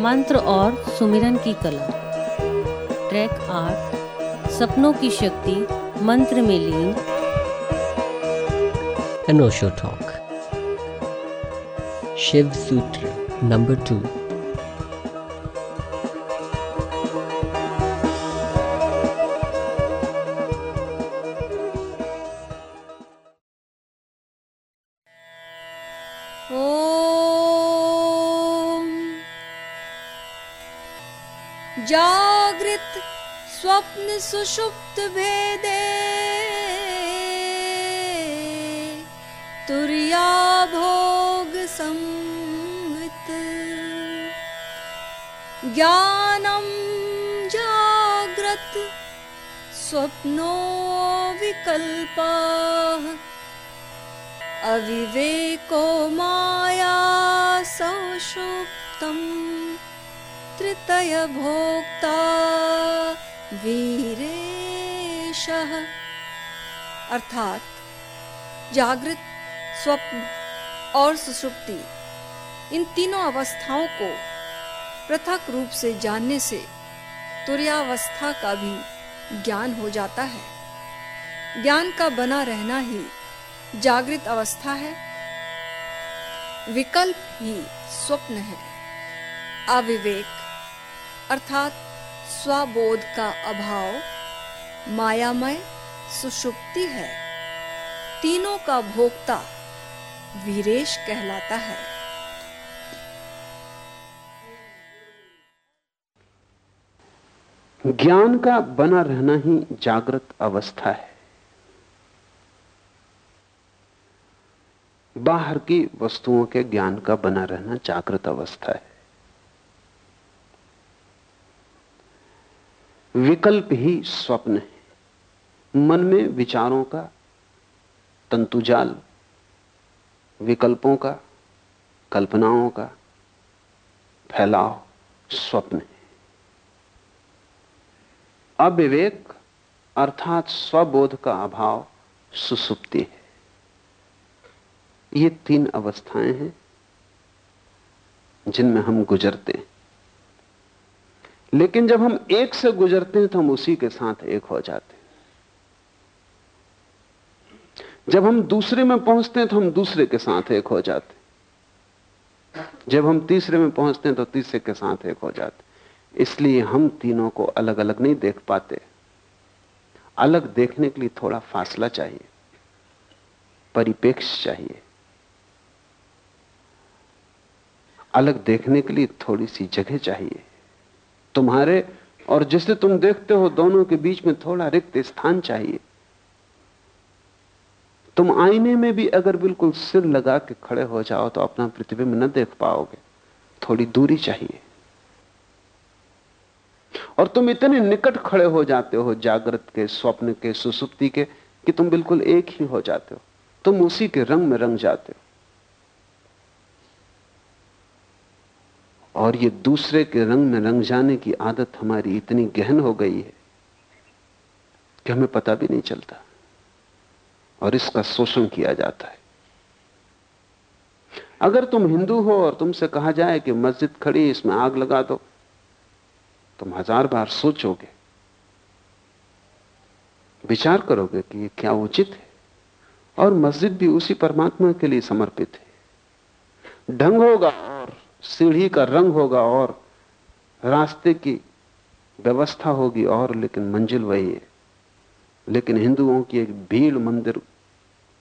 मंत्र और सुमिरन की कला। ट्रैक आठ सपनों की शक्ति, मंत्र में लीन। अनोशो टॉक शिव सूत्र, नंबर टू सुषुप्तभेदे। तुर्याभोगसंवित् ज्ञानं जाग्रत् स्वप्नो विकल्पाः। अविवेको माया सौषुप्तं त्रितयभोक्ता। वीरेश अर्थात जागृत, स्वप्न और सुसुप्ति, इन तीनों अवस्थाओं को पृथक रूप से जानने से तुर्यावस्था का भी ज्ञान हो जाता है। ज्ञान का बना रहना ही जागृत अवस्था है। विकल्प ही स्वप्न है। अविवेक, अर्थात स्वबोध का अभाव, मायामय सुषुप्ति है। तीनों का भोक्ता वीरेश कहलाता है। ज्ञान का बना रहना ही जागृत अवस्था है। बाहर की वस्तुओं के ज्ञान का बना रहना जागृत अवस्था है। विकल्प ही स्वप्न है। मन में विचारों का, तंतुजाल, विकल्पों का, कल्पनाओं का फैलाव स्वप्न है। अविवेक अर्थात स्वबोध का अभाव सुसुप्ति है। ये तीन अवस्थाएँ हैं जिनमें हम गुजरते हैं। लेकिन जब हम एक से गुजरते हैं तो हम उसी के साथ एक हो जाते हैं। जब हम दूसरे में पहुँचते हैं तो हम दूसरे के साथ एक हो जाते हैं। जब हम तीसरे में पहुँचते हैं तो तीसरे के साथ एक हो जाते इसलिए हम तीनों को अलग अलग नहीं देख पाते। अलग देखने के लिए थोड़ा फासला चाहिए। परिपेक्ष चाहिए। अलग देखने के लिए थोड़ी सी जगह चाहिए। तुम्हारे और जिसे तुम देखते हो, दोनों के बीच में थोड़ा रिक्त स्थान चाहिए। तुम आईने में भी अगर बिल्कुल सिर लगा के खड़े हो जाओ तो अपना प्रतिबिंब न देख पाओगे। थोड़ी दूरी चाहिए। और तुम इतने निकट खड़े हो जाते हो, जागृत के, स्वप्न के, सुसुप्ति के, कि तुम बिल्कुल एक ही हो जाते हो। तुम उसी के रंग में रंग जाते हो। और ये दूसरे के रंग में रंग जाने की आदत हमारी इतनी गहन हो गई है कि हमें पता भी नहीं चलता और इसका शोषण किया जाता है। अगर तुम हिंदू हो और तुमसे कहा जाए कि मस्जिद खड़ी, इसमें आग लगा दो, तुम हज़ार बार सोचोगे, विचार करोगे कि ये क्या उचित है और मस्जिद भी उसी परमात्मा के लिए समर्पित है। ढंग होगा और सीढ़ी का रंग होगा और रास्ते की व्यवस्था होगी और, लेकिन मंजिल वही है। लेकिन हिंदुओं की एक भीड़ मंदिर,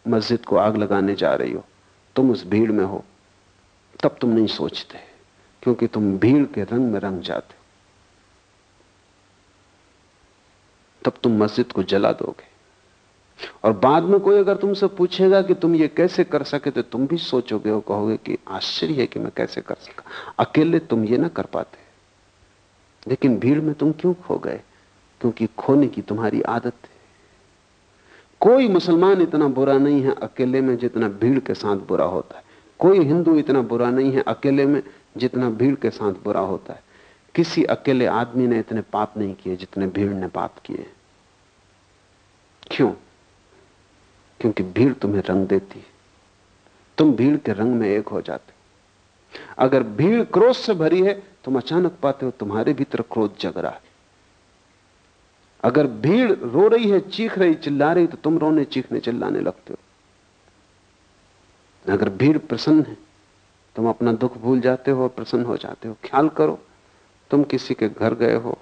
मस्जिद को आग लगाने जा रही हो, तुम उस भीड़ में हो, तब तुम नहीं सोचते, क्योंकि तुम भीड़ के रंग में रंग जाते हो। तब तुम मस्जिद को जला दोगे। और बाद में कोई अगर तुमसे पूछेगा कि तुम ये कैसे कर सके तो तुम भी सोचोगे और कहोगे कि आश्चर्य है कि मैं कैसे कर सका। अकेले तुम ये ना कर पाते। लेकिन भीड़ में तुम क्यों खो गए? क्योंकि खोने की तुम्हारी आदत है। कोई मुसलमान इतना बुरा नहीं है अकेले में जितना भीड़ के साथ बुरा होता है। कोई हिंदू इतना बुरा नहीं है अकेले में जितना भीड़ के साथ बुरा होता है। किसी अकेले आदमी ने इतने पाप नहीं किए जितने भीड़ ने पाप किए। क्यों? क्योंकि भीड़ तुम्हें रंग देती है। तुम भीड़ के रंग में एक हो जाते अगर भीड़ क्रोध से भरी है, तुम अचानक पाते हो तुम्हारे भीतर क्रोध जग रहा है। अगर भीड़ रो रही है, चीख रही, चिल्ला रही तो तुम रोने, चीखने, चिल्लाने लगते हो। अगर भीड़ प्रसन्न है, तुम अपना दुख भूल जाते हो प्रसन्न हो जाते हो। ख्याल करो, तुम किसी के घर गए हो,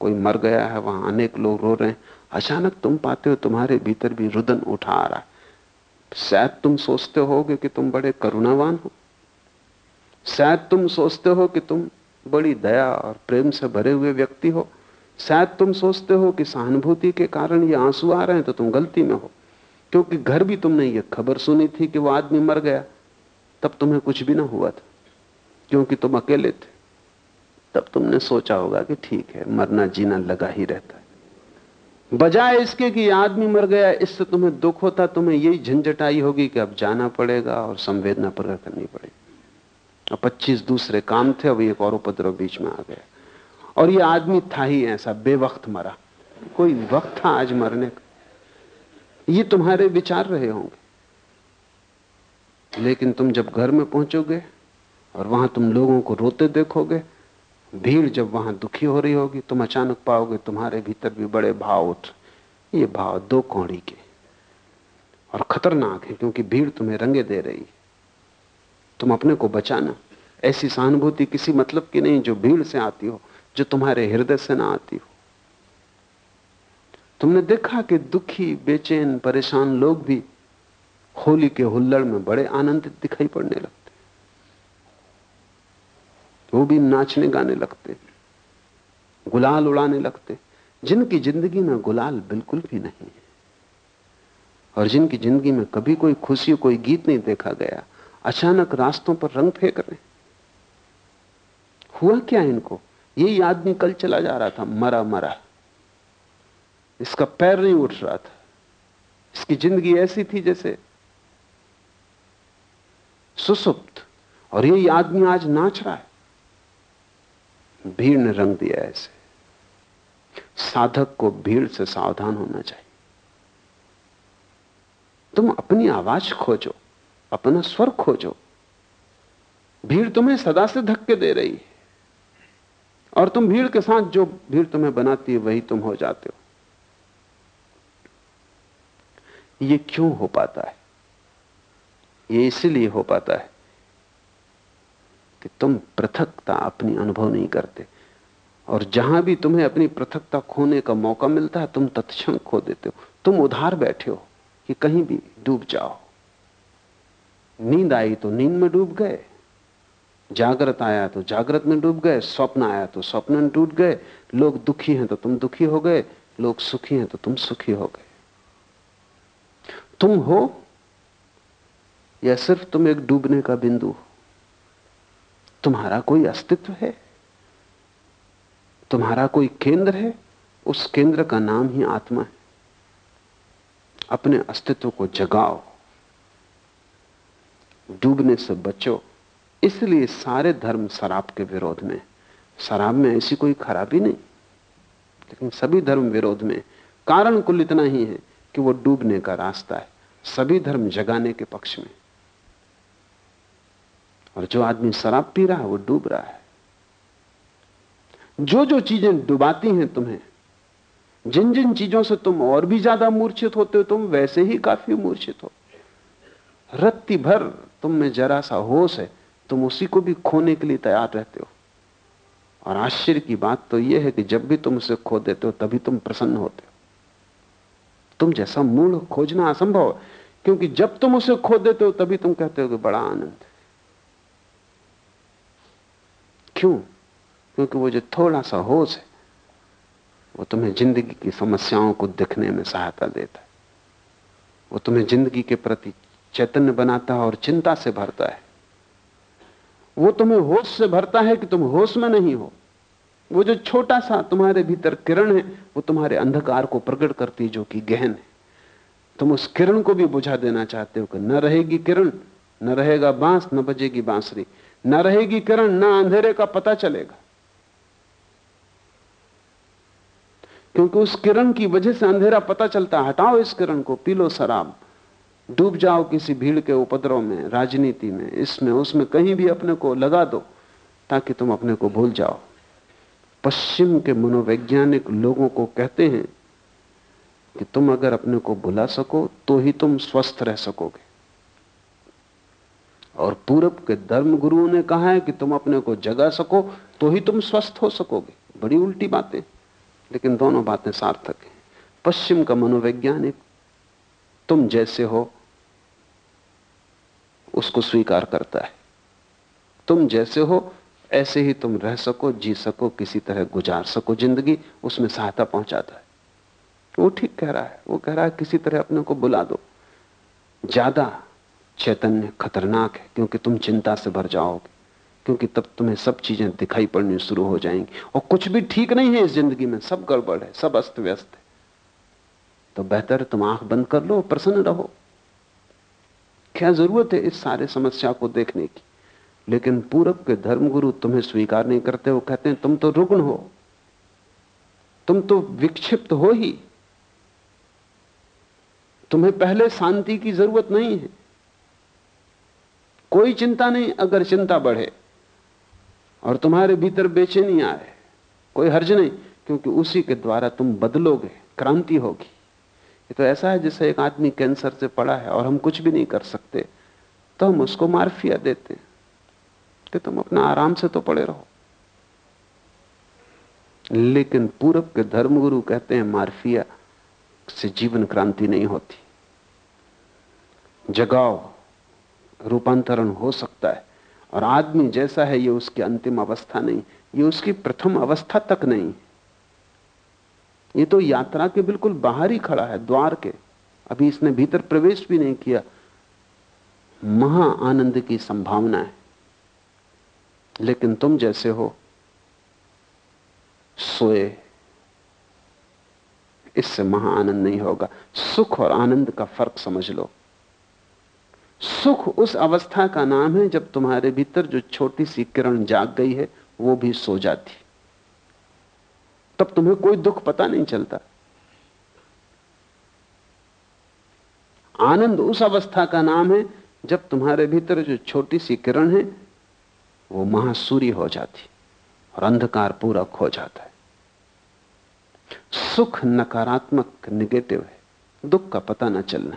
कोई मर गया है, वहाँ अनेक लोग रो रहे हैं अचानक तुम पाते हो तुम्हारे भीतर भी रुदन उठा आ रहा है। शायद तुम सोचते होगे कि तुम बड़े करुणावान हो। शायद तुम सोचते हो कि तुम बड़ी दया और प्रेम से भरे हुए व्यक्ति हो। शायद तुम सोचते हो कि सहानुभूति के कारण ये आँसू आ रहे हैं तो तुम गलती में हो। क्योंकि घर भी तुमने ये खबर सुनी थी कि वो आदमी मर गया। तब तुम्हें कुछ भी ना हुआ था, क्योंकि तुम अकेले थे। तब तुमने सोचा होगा कि ठीक है, मरना जीना लगा ही रहता। बजाय इसके कि आदमी मर गया, इससे तुम्हें दुख होता, तुम्हें यही झंझट आई होगी कि अब जाना पड़ेगा और संवेदना प्रकट करनी पड़ेगी। और पच्चीस दूसरे काम थे, अब एक और उपद्रव बीच में आ गया। और ये आदमी था ही ऐसा, बेवक्त मरा। कोई वक्त था आज मरने का। ये तुम्हारे विचार रहे होंगे। लेकिन तुम जब घर में पहुंचोगे और वहाँ तुम लोगों को रोते देखोगे भीड़ जब वहाँ दुखी हो रही होगी, तुम अचानक पाओगे तुम्हारे भीतर भी बड़े भाव उठ, ये भाव दो कौड़ी के। और खतरनाक है, क्योंकि भीड़ तुम्हें रंगे दे रही। तुम अपने को बचाना। ऐसी सहानुभूति किसी मतलब की नहीं जो भीड़ से आती हो, जो तुम्हारे हृदय से ना आती हो। तुमने देखा कि दुखी, बेचैन, परेशान लोग भी होली के हुल्लड़ में बड़े आनंदित दिखाई पड़ने लगते वो भी नाचने गाने लगते गुलाल उड़ाने लगते जिनकी ज़िंदगी में गुलाल बिल्कुल भी नहीं है, और जिनकी ज़िंदगी में कभी कोई खुशी, कोई गीत नहीं देखा गया, अचानक रास्तों पर रंग फेंक रहे हुआ क्या इनको? यही आदमी कल चला जा रहा था, मरा मरा। इसका पैर नहीं उठ रहा था। इसकी ज़िंदगी ऐसी थी जैसे सुसुप्त। और यही आदमी आज नाच रहा है। भीड़ ने रंग दिया ऐसे साधक को भीड़ से सावधान होना चाहिए। तुम अपनी आवाज़ खोजो, अपना स्वर खोजो। भीड़ तुम्हें सदा से धक्के दे रही है। और तुम भीड़ के साथ जो भीड़ तुम्हें बनाती है, वही तुम हो जाते हो। यह क्यों हो पाता है? ये इसलिए हो पाता है कि तुम पृथकता अपनी अनुभव नहीं करते। और जहाँ भी तुम्हें अपनी पृथकता खोने का मौका मिलता है, तुम तत्क्षण खो देते हो। तुम उधार बैठे हो कि कहीं भी डूब जाओ। नींद आई तो नींद में डूब गए। जागृत आया तो जागृत में डूब गए। स्वप्न आया तो स्वप्न में डूब गए। लोग दुखी हैं तो तुम दुखी हो गए। लोग सुखी हैं तो तुम सुखी हो गए। तुम हो या सिर्फ़ तुम एक डूबने का बिंदु हो? तुम्हारा कोई अस्तित्व है? तुम्हारा कोई केंद्र है? उस केंद्र का नाम ही आत्मा है। अपने अस्तित्व को जगाओ। डूबने से बचो। इसलिए सारे धर्म शराब के विरोध में। शराब में ऐसी कोई खराबी नहीं। लेकिन सभी धर्म विरोध में। कारण कुल इतना ही है कि वो डूबने का रास्ता है। सभी धर्म जगाने के पक्ष में। और जो आदमी शराब पी रहा है, वो डूब रहा है। जो जो चीज़ें डुबाती हैं तुम्हें, जिन जिन चीज़ों से तुम और भी ज़्यादा मूर्छित होते हो, तुम वैसे ही काफ़ी मूर्छित हो। रत्ती भर तुम में जरा सा होश है, तुम उसी को भी खोने के लिए तैयार रहते हो। और आश्चर्य की बात तो यह है कि जब भी तुम उसे खो देते हो, तभी तुम प्रसन्न होते हो। तुम जैसा मूल खोजना असंभव क्योंकि जब तुम उसे खो देते हो, तभी तुम कहते हो कि बड़ा आनंद है क्यों? क्योंकि वो जो थोड़ा सा होश है, वो तुम्हें ज़िंदगी की समस्याओं को देखने में सहायता देता है। वो तुम्हें ज़िंदगी के प्रति चैतन्य बनाता है और चिंता से भरता है। वो तुम्हें होश से भरता है कि तुम होश में नहीं हो। वो जो छोटा सा तुम्हारे भीतर किरण है, वो तुम्हारे अंधकार को प्रकट करती है, जो कि गहन है। तुम उस किरण को भी बुझा देना चाहते हो कि न रहेगी किरण, न रहेगा बाँस, न बजेगी बांसुरी। न रहेगी किरण, न अंधेरे का पता चलेगा। क्योंकि उस किरण की वजह से अंधेरा पता चलता हटाओ इस किरण को, पी लो शराब। डूब जाओ किसी भीड़ के उपद्रव में, राजनीति में, इसमें, उसमें कहीं भी अपने को लगा दो, ताकि तुम अपने को भूल जाओ। पश्चिम के मनोवैज्ञानिक लोगों को कहते हैं कि तुम अगर अपने को भुला सको तो ही तुम स्वस्थ रह सकोगे। और पूरब के धर्म गुरुओं ने कहा है कि तुम अपने को जगा सको तो ही तुम स्वस्थ हो सकोगे। बड़ी उल्टी बातें। लेकिन दोनों बातें सार्थक हैं। पश्चिम का मनोवैज्ञानिक, तुम जैसे हो, उसको स्वीकार करता है। तुम जैसे हो, ऐसे ही तुम रह सको, जी सको, किसी तरह गुजार सको ज़िंदगी, उसमें सहायता पहुंचाता है। वो ठीक कह रहा है। वो कह रहा है, किसी तरह अपने को बुला दो। ज़्यादा चैतन्य खतरनाक है, क्योंकि तुम चिंता से भर जाओगे, क्योंकि तब तुम्हें सब चीज़ें दिखाई पड़नी शुरू हो जाएँगी। और कुछ भी ठीक नहीं है इस ज़िंदगी में, सब गड़बड़ है, सब अस्त व्यस्त है। तो बेहतर तुम आँख बंद कर लो, प्रसन्न रहो। क्या ज़रूरत है इस सारे समस्या को देखने की? लेकिन पूरब के धर्मगुरु तुम्हें स्वीकार नहीं करते, वो कहते हैं, तुम तो रुग्ण हो। तुम तो विक्षिप्त हो ही। तुम्हें पहले शांति की ज़रूरत नहीं है। कोई चिंता नहीं, अगर चिंता बढ़े और तुम्हारे भीतर बेचैनी आए, कोई हर्ज नहीं, क्योंकि उसी के द्वारा तुम बदलोगे, क्रांति होगी। ये तो ऐसा है जैसे एक आदमी कैंसर से पड़ा है और हम कुछ भी नहीं कर सकते तो हम उसको मार्फिया देते हैं कि तुम अपना आराम से तो पड़े रहो। लेकिन पूरब के धर्मगुरु कहते हैं, मार्फिया से जीवन क्रांति नहीं होती। जगाओ रूपांतरण हो सकता है। और आदमी जैसा है, ये उसकी अंतिम अवस्था नहीं, ये उसकी प्रथम अवस्था तक नहीं। ये तो यात्रा के बिल्कुल बाहर ही खड़ा है, द्वार के। अभी इसने भीतर प्रवेश भी नहीं किया। महा आनंद की संभावना है। लेकिन तुम जैसे हो, सोए, इससे महा आनंद नहीं होगा। सुख और आनंद का फ़र्क समझ लो। सुख उस अवस्था का नाम है जब तुम्हारे भीतर जो छोटी सी किरण जाग गई है, वो भी सो जाती। तब तुम्हें कोई दुख पता नहीं चलता। आनंद उस अवस्था का नाम है जब तुम्हारे भीतर जो छोटी सी किरण है, वो महासूरी हो जाती और अंधकार पूरा खो जाता है। सुख नकारात्मक निगेटिव है। दुख का पता ना चलना।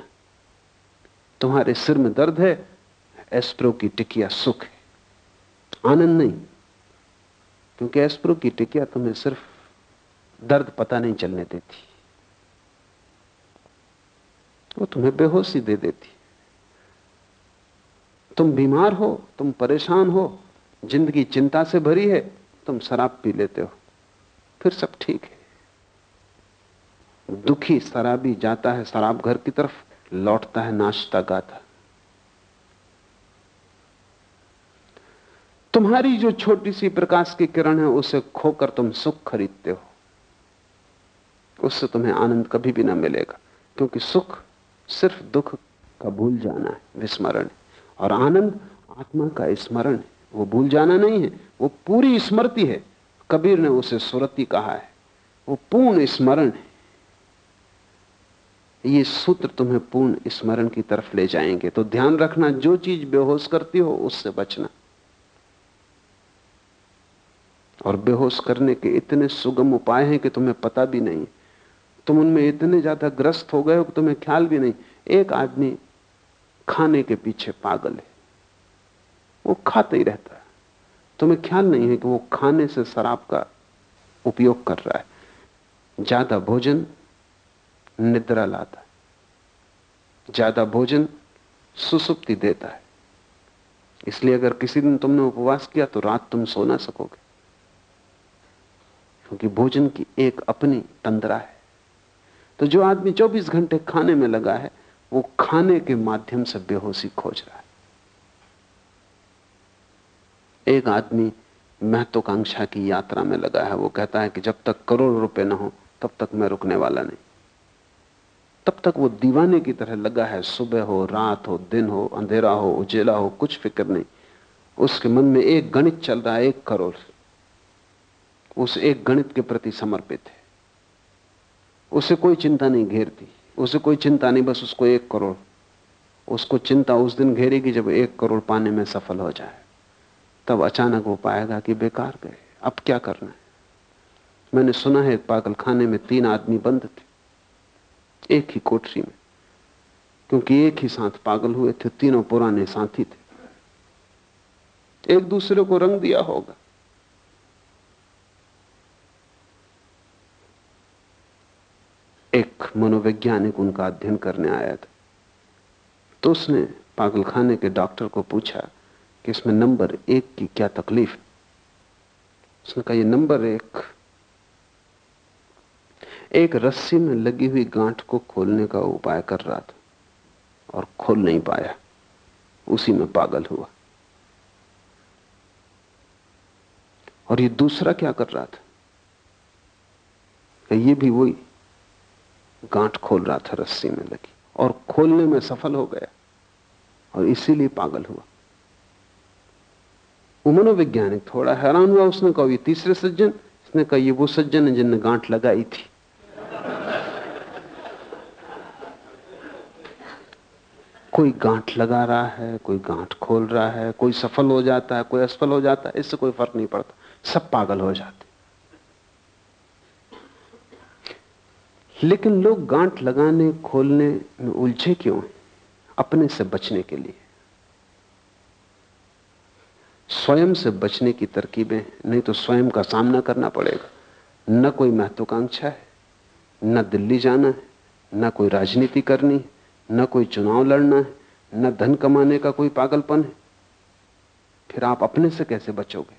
तुम्हारे सिर में दर्द है, एस्प्रो की टिकिया सुख है। आनंद नहीं। क्योंकि एस्प्रो की टिकिया तुम्हें सिर्फ़ दर्द पता नहीं चलने देती। वो तुम्हें बेहोशी दे देती। तुम बीमार हो, तुम परेशान हो, ज़िंदगी चिंता से भरी है, तुम शराब पी लेते हो। फिर सब ठीक है। दुखी शराबी जाता है शराब घर की तरफ़। लौटता है, नाश्ता गाता तुम्हारी जो छोटी सी प्रकाश की किरण है, उसे खोकर तुम सुख खरीदते हो। उससे तुम्हें आनंद कभी भी ना मिलेगा, क्योंकि सुख सिर्फ़ दुख का भूल जाना है, विस्मरण और आनंद आत्मा का स्मरण है, वो भूल जाना नहीं है, वो पूरी स्मृति है। कबीर ने उसे सुरति कहा है, वो पूर्ण स्मरण है। ये सूत्र तुम्हें पूर्ण स्मरण की तरफ़ ले जाएँगे। तो ध्यान रखना, जो चीज़ बेहोश करती हो, उससे बचना। और बेहोश करने के इतने सुगम उपाय हैं कि तुम्हें पता भी नहीं। तुम उनमें इतने ज़्यादा ग्रस्त हो गए हो कि तुम्हें ख्याल भी नहीं। एक आदमी खाने के पीछे पागल है। वो खाता ही रहता है। तुम्हें ख्याल नहीं है कि वो खाने से शराब का उपयोग कर रहा है। ज़्यादा भोजन निद्रा लाता है। ज़्यादा भोजन सुसुप्ति देता है। इसलिए अगर किसी दिन तुमने उपवास किया तो रात तुम सो ना सकोगे। क्योंकि भोजन की एक अपनी तंद्रा है। तो जो आदमी 24 घंटे खाने में लगा है, वो खाने के माध्यम से बेहोशी खोज रहा है। एक आदमी महत्वाकांक्षा की यात्रा में लगा है। वो कहता है कि जब तक करोड़ रुपए ना हो, तब तक मैं रुकने वाला नहीं। तब तक वो दीवाने की तरह लगा है, सुबह हो, रात हो, दिन हो, अंधेरा हो, उजेला हो, कुछ फ़िक्र नहीं। उसके मन में एक गणित चल रहा है, एक करोड़। उस एक गणित के प्रति समर्पित है। उसे कोई चिंता नहीं घेरती। उसे कोई चिंता नहीं, बस उसको एक करोड़। उसको चिंता उस दिन घेरेगी जब एक करोड़ पाने में सफल हो जाए। तब अचानक वो पाएगा कि बेकार गए। अब क्या करना है? मैंने सुना है पागल खाने में तीन आदमी बंद थे। एक ही कोठरी में, क्योंकि एक ही साथ पागल हुए थे, तीनों पुराने साथी थे। एक दूसरे को रंग दिया होगा। एक मनोवैज्ञानिक उनका अध्ययन करने आया था। तो उसने पागलखाने के डॉक्टर को पूछा कि इसमें नंबर एक की क्या तकलीफ़ उसने कहा, ये नंबर एक एक रस्सी में लगी हुई गांठ को खोलने का उपाय कर रहा था और खोल नहीं पाया। उसी में पागल हुआ। और ये दूसरा क्या कर रहा था? ये भी वही गांठ खोल रहा था रस्सी में लगी और खोलने में सफल हो गया और इसीलिए पागल हुआ। वो मनोवैज्ञानिक थोड़ा हैरान हुआ। उसने कहा, ये तीसरे सज्जन? इसने कहा, ये वो सज्जन है जिनने गांठ लगाई थी। कोई गांठ लगा रहा है, कोई गांठ खोल रहा है, कोई सफल हो जाता है, कोई असफल हो जाता है, इससे कोई फ़र्क नहीं पड़ता। सब पागल हो जाते लेकिन लोग गांठ लगाने, खोलने में उलझे क्यों हैं? अपने से बचने के लिए। स्वयं से बचने की तरकीबें, नहीं तो स्वयं का सामना करना पड़ेगा। न कोई महत्वाकांक्षा है, न दिल्ली जाना है, न कोई राजनीति करनी है। न कोई चुनाव लड़ना है, न धन कमाने का कोई पागलपन है। फिर आप अपने से कैसे बचोगे?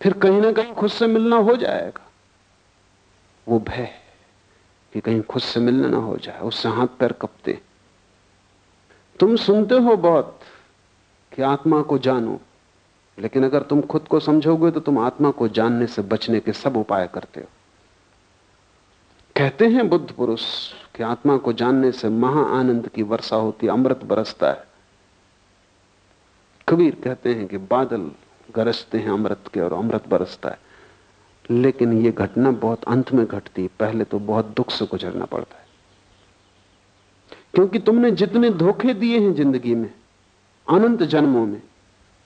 फिर कहीं ना कहीं खुद से मिलना हो जाएगा। वो भय कि कहीं खुद से मिलना ना हो जाए, उससे हाथ पैर कपते तुम सुनते हो बहुत कि आत्मा को जानो, लेकिन अगर तुम खुद को समझोगे तो तुम आत्मा को जानने से बचने के सब उपाय करते हो। कहते हैं बुद्ध पुरुष कि आत्मा को जानने से महा आनंद की वर्षा होती, अमृत बरसता है। कबीर कहते हैं कि बादल गरजते हैं अमृत के और अमृत बरसता है। लेकिन यह घटना बहुत अंत में घटती है पहले तो बहुत दुख से गुजरना पड़ता है। क्योंकि तुमने जितने धोखे दिए हैं ज़िंदगी में, अनंत जन्मों में,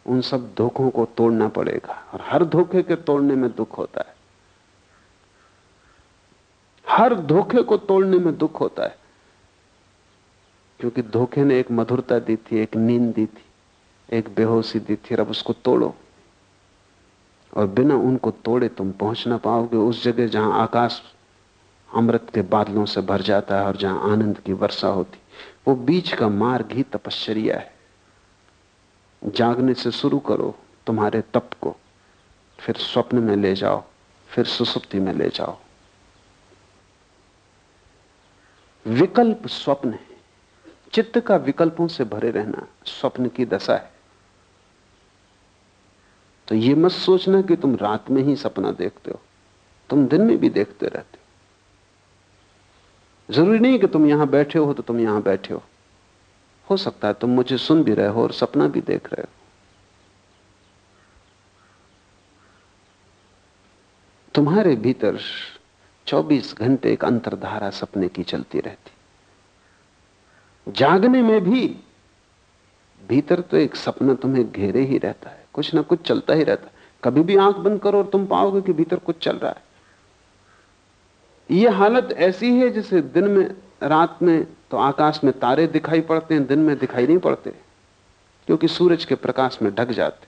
उन सब धोखों को तोड़ना पड़ेगा। और हर धोखे के तोड़ने में दुख होता है। हर धोखे को तोड़ने में दुख होता है। क्योंकि धोखे ने एक मधुरता दी थी, एक नींद दी थी, एक बेहोशी दी थी अब उसको तोड़ो। और बिना उनको तोड़े तुम पहुँच ना पाओगे उस जगह जहाँ आकाश अमृत के बादलों से भर जाता है और जहाँ आनंद की वर्षा होती। वो बीच का मार्ग ही तपश्चर्या है। जागने से शुरू करो तुम्हारे तप को, फिर स्वप्न में ले जाओ, फिर सुसुप्ति में ले जाओ। विकल्प स्वप्न है। चित्त का विकल्पों से भरे रहना स्वप्न की दशा है। तो ये मत सोचना कि तुम रात में ही सपना देखते हो, तुम दिन में भी देखते रहते हो। ज़रूरी नहीं कि तुम यहाँ बैठे हो तो तुम यहाँ बैठे हो। हो सकता है तुम मुझे सुन भी रहे हो और सपना भी देख रहे हो। तुम्हारे भीतर 24 घंटे एक अंतरधारा सपने की चलती रहती। जागने में भी, भीतर तो एक सपना तुम्हें घेरे ही रहता है, कुछ ना कुछ चलता ही रहता है। कभी भी आँख बंद करो और तुम पाओगे कि भीतर कुछ चल रहा है। यह हालत ऐसी है जैसे दिन में, रात में तो आकाश में तारे दिखाई पड़ते हैं, दिन में दिखाई नहीं पड़ते, क्योंकि सूरज के प्रकाश में ढक जाते।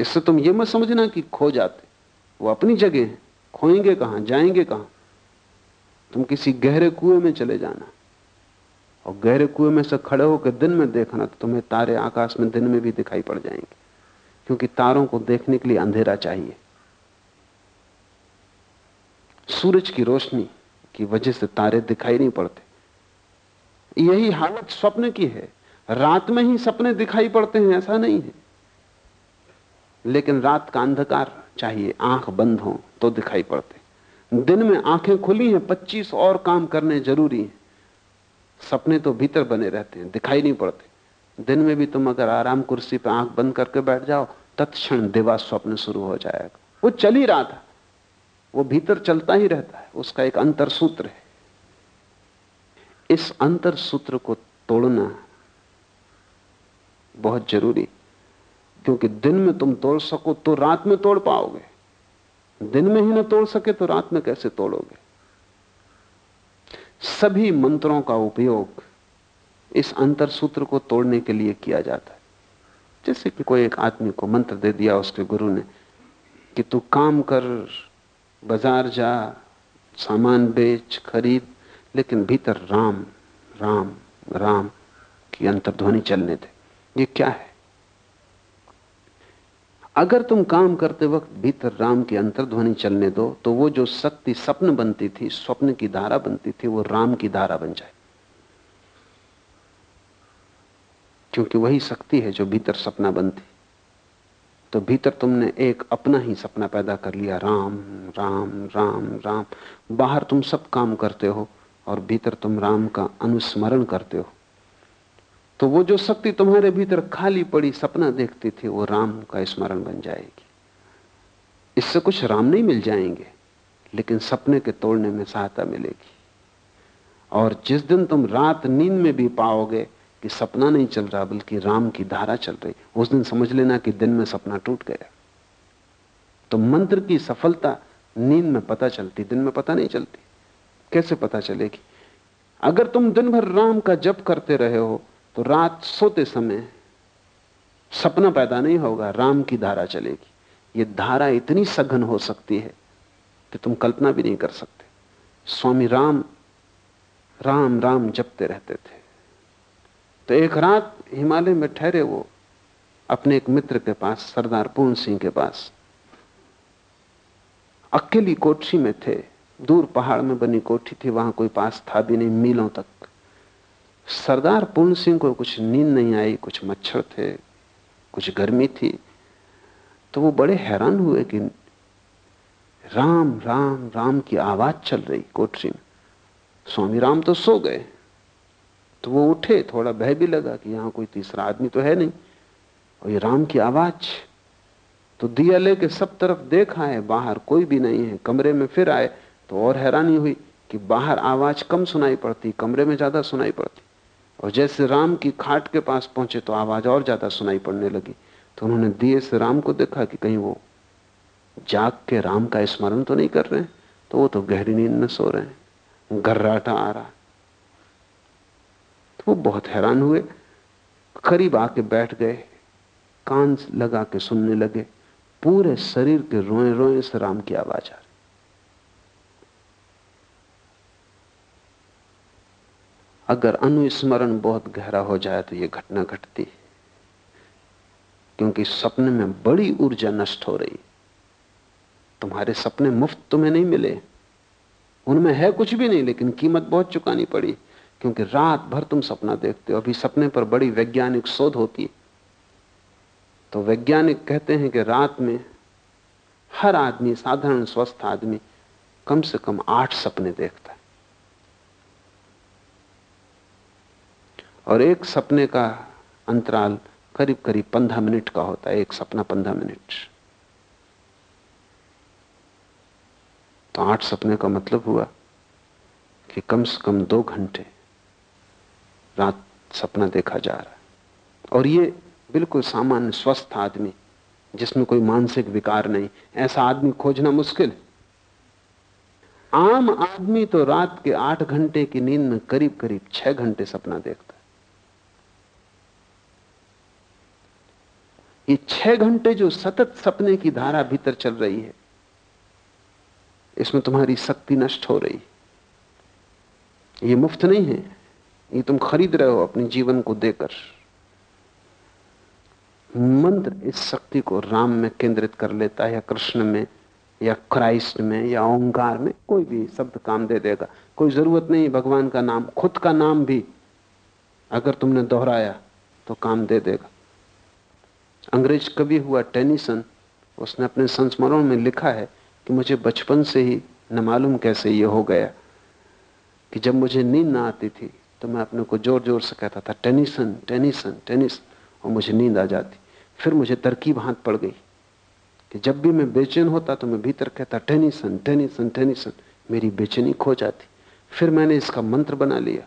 इससे तुम यह मत समझना कि खो जाते, वो अपनी जगह है। खोएँगे कहाँ, जाएँगे कहाँ? तुम किसी गहरे कुएँ में चले जाना। और गहरे कुएँ में से खड़े होकर दिन में देखना तो तुम्हें तारे आकाश में दिन में भी दिखाई पड़ जाएँगे। क्योंकि तारों को देखने के लिए अंधेरा चाहिए। सूरज की रोशनी की वजह से तारे दिखाई नहीं पड़ते। यही हालत स्वप्न की है। रात में ही सपने दिखाई पड़ते हैं, ऐसा नहीं है। लेकिन रात का अंधकार चाहिए आँख बंद हो तो दिखाई पड़ते। दिन में आँखें खुली हैं 25 और काम करने ज़रूरी हैं। सपने तो भीतर बने रहते हैं, दिखाई नहीं पड़ते। दिन में भी तुम अगर आराम कुर्सी पर आँख बंद करके बैठ जाओ, तत्क्षण दिवा स्वप्न शुरू हो जाएगा। वो चल ही रहा था। वो भीतर चलता ही रहता है। उसका एक अंतर सूत्र है। इस अंतर सूत्र को तोड़ना बहुत ज़रूरी क्योंकि दिन में तुम तोड़ सको तो रात में तोड़ पाओगे। दिन में ही ना तोड़ सके तो रात में कैसे तोड़ोगे? सभी मंत्रों का उपयोग इस अंतर सूत्र को तोड़ने के लिए किया जाता है। जैसे कि कोई एक आदमी को मंत्र दे दिया उसके गुरु ने कि तू काम कर, बाज़ार जा, सामान बेच, खरीद, लेकिन भीतर राम राम राम की अंतर्ध्वनि चलने दे। ये क्या है? अगर तुम काम करते वक्त भीतर राम की अंतर्ध्वनि चलने दो तो वो जो शक्ति स्वप्न बनती थी, स्वप्न की धारा बनती थी, वो राम की धारा बन जाए। क्योंकि वही शक्ति है जो भीतर सपना बनती। तो भीतर तुमने एक अपना ही सपना पैदा कर लिया, राम राम राम राम। बाहर तुम सब काम करते हो, और भीतर तुम राम का अनुस्मरण करते हो। तो वो जो शक्ति तुम्हारे भीतर खाली पड़ी, सपना देखती थी, वो राम का स्मरण बन जाएगी। इससे कुछ राम नहीं मिल जाएँगे, लेकिन सपने के तोड़ने में सहायता मिलेगी। और जिस दिन तुम रात नींद में भी पाओगे कि सपना नहीं चल रहा, बल्कि राम की धारा चल रही, उस दिन समझ लेना कि दिन में सपना टूट गया। तो मंत्र की सफलता नींद में पता चलती, दिन में पता नहीं चलती। कैसे पता चलेगी? अगर तुम दिन भर राम का जप करते रहे हो तो रात सोते समय सपना पैदा नहीं होगा, राम की धारा चलेगी। ये धारा इतनी सघन हो सकती है कि तुम कल्पना भी नहीं कर सकते। स्वामी राम राम राम जपते रहते थे। तो एक रात हिमालय में ठहरे वो अपने एक मित्र के पास, सरदार पूर्ण सिंह के पास, अकेली कोठी में थे। दूर पहाड़ में बनी कोठी थी, वहाँ कोई पास था भी नहीं, मीलों तक। सरदार पूर्ण सिंह को कुछ नींद नहीं आई, कुछ मच्छर थे, कुछ गर्मी थी तो वो बड़े हैरान हुए कि राम राम राम की आवाज़ चल रही कोठरी में। स्वामी राम तो सो गए। तो वो उठे, थोड़ा भय भी लगा कि यहाँ कोई तीसरा आदमी तो है नहीं। और ये राम की आवाज़ तो दिया लेके सब तरफ़ देखा है बाहर कोई भी नहीं है। कमरे में फिर आए तो और हैरानी हुई कि बाहर आवाज़ कम सुनाई पड़ती, कमरे में ज़्यादा सुनाई पड़ती। और जैसे राम की खाट के पास पहुँचे तो आवाज़ और ज़्यादा सुनाई पड़ने लगी। तो उन्होंने दिए से राम को देखा कि कहीं वो जाग के राम का स्मरण तो नहीं कर रहे तो वो तो गहरी नींद में सो रहे हैं। गर्राटा आ रहा। तो वो बहुत हैरान हुए। करीब आके बैठ गए। कान लगा के सुनने लगे। पूरे शरीर के रोए रोए से राम की आवाज़ आ अगर अनुस्मरण बहुत गहरा हो जाए तो यह घटना घटती क्योंकि सपने में बड़ी ऊर्जा नष्ट हो रही। तुम्हारे सपने मुफ़्त तुम्हें नहीं मिले। उनमें है कुछ भी नहीं, लेकिन कीमत बहुत चुकानी पड़ी। क्योंकि रात भर तुम सपना देखते हो, अभी सपने पर बड़ी वैज्ञानिक शोध होती है। तो वैज्ञानिक कहते हैं कि रात में हर आदमी, साधारण स्वस्थ आदमी, कम से कम आठ सपने देखता है और एक सपने का अंतराल करीब करीब पंद्रह मिनट का होता है, एक सपना पंद्रह मिनट। तो आठ सपने का मतलब हुआ कि कम से कम दो घंटे रात सपना देखा जा रहा है। और ये बिल्कुल सामान्य स्वस्थ आदमी, जिसमें कोई मानसिक विकार नहीं, ऐसा आदमी खोजना मुश्किल आम आदमी तो रात के आठ घंटे की नींद में करीब करीब छह घंटे सपना देखता ये छह घंटे जो सतत सपने की धारा भीतर चल रही है, इसमें तुम्हारी शक्ति नष्ट हो रही ये मुफ़्त नहीं है, ये तुम खरीद रहे हो अपने जीवन को देकर। मंत्र इस शक्ति को राम में केंद्रित कर लेता है, या कृष्ण में, या क्राइस्ट में, या ओंकार में, कोई भी शब्द काम दे देगा। कोई ज़रूरत नहीं, भगवान का नाम, खुद का नाम भी अगर तुमने दोहराया तो काम दे देगा। अंग्रेज़ कवि हुआ टेनिसन उसने अपने संस्मरण में लिखा है कि मुझे बचपन से ही न मालूम कैसे ये हो गया, कि जब मुझे नींद ना आती थी तो मैं अपने को ज़ोर ज़ोर से कहता था टेनिसन टेनिसन टेनिसन और मुझे नींद आ जाती। फिर मुझे तरकीब हाथ पड़ गई, कि जब भी मैं बेचैन होता तो मैं भीतर कहता टेनिसन टेनिसन टेनिसन मेरी बेचैनी खो जाती। फिर मैंने इसका मंत्र बना लिया।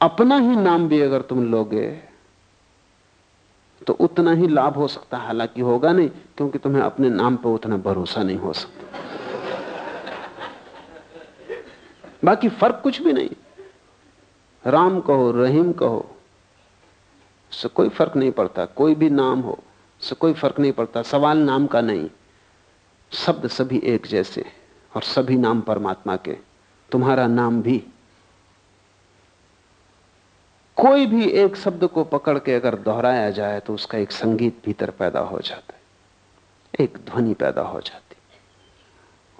अपना ही नाम भी अगर तुम लोगे तो उतना ही लाभ हो सकता है। हालाँकि होगा नहीं, क्योंकि तुम्हें अपने नाम पर उतना भरोसा नहीं हो सकता। बाकी फ़र्क कुछ भी नहीं। राम कहो, रहीम कहो, से कोई फ़र्क नहीं पड़ता। कोई भी नाम हो, से कोई फ़र्क नहीं पड़ता। सवाल नाम का नहीं। शब्द सभी एक जैसे और सभी नाम परमात्मा के। तुम्हारा नाम भी कोई भी एक शब्द को पकड़ के अगर दोहराया जाए तो उसका एक संगीत भीतर पैदा हो जाता है। एक ध्वनि पैदा हो जाती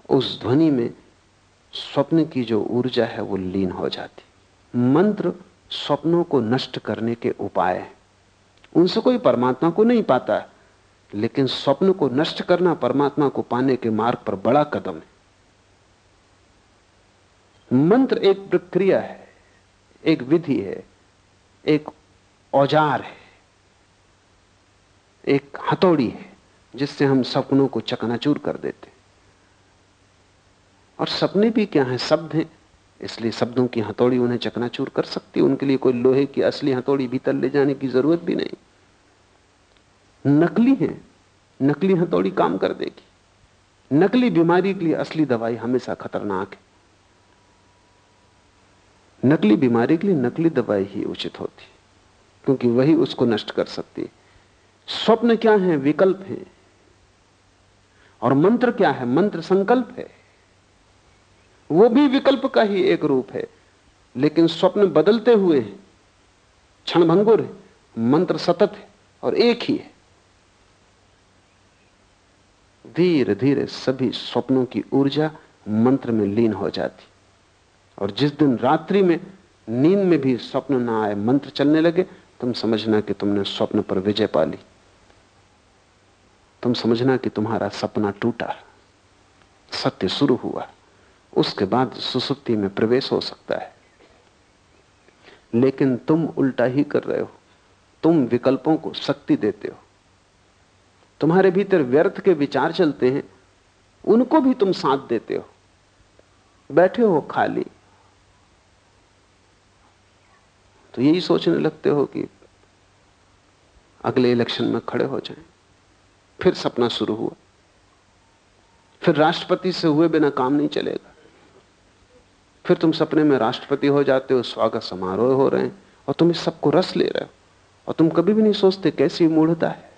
उस ध्वनि में स्वप्न की जो ऊर्जा है, वो लीन हो जाती मंत्र स्वप्नों को नष्ट करने के उपाय है। उनसे कोई परमात्मा को नहीं पाता लेकिन स्वप्न को नष्ट करना परमात्मा को पाने के मार्ग पर बड़ा कदम है। मंत्र एक प्रक्रिया है, एक विधि है। एक औज़ार है, एक हथौड़ी है, जिससे हम सपनों को चकनाचूर कर देते और सपने भी क्या हैं? शब्द हैं। इसलिए शब्दों की हथौड़ी उन्हें चकनाचूर कर सकती उनके लिए कोई लोहे की असली हथौड़ी भीतर ले जाने की ज़रूरत भी नहीं। नकली है। नकली हथौड़ी काम कर देगी। नकली बीमारी के लिए असली दवाई हमेशा खतरनाक है। नकली बीमारी के लिए नकली दवाई ही उचित होती। क्योंकि वही उसको नष्ट कर सकती स्वप्न क्या है? विकल्प है। और मंत्र क्या है? मंत्र संकल्प है। वो भी विकल्प का ही एक रूप है। लेकिन स्वप्न बदलते हुए हैं। क्षणभंगुर है। मंत्र सतत है और एक ही है। धीरे धीरे सभी स्वप्नों की ऊर्जा मंत्र में लीन हो जाती। और जिस दिन रात्रि में नींद में भी स्वप्न ना आए, मंत्र चलने लगे, तुम समझना कि तुमने स्वप्न पर विजय पा ली। तुम समझना कि तुम्हारा सपना टूटा। सत्य शुरू हुआ। उसके बाद सुसुप्ति में प्रवेश हो सकता है। लेकिन तुम उल्टा ही कर रहे हो। तुम विकल्पों को शक्ति देते हो। तुम्हारे भीतर व्यर्थ के विचार चलते हैं। उनको भी तुम साथ देते हो। बैठे हो खाली। तो यही सोचने लगते हो कि अगले इलेक्शन में खड़े हो जाएँ। फिर सपना शुरू हुआ। फिर राष्ट्रपति से हुए बिना काम नहीं चलेगा। फिर तुम सपने में राष्ट्रपति हो जाते हो, स्वागत समारोह हो रहे हैं और तुम इस सबको रस ले रहे हो और तुम कभी भी नहीं सोचते कैसी मूढ़ता है।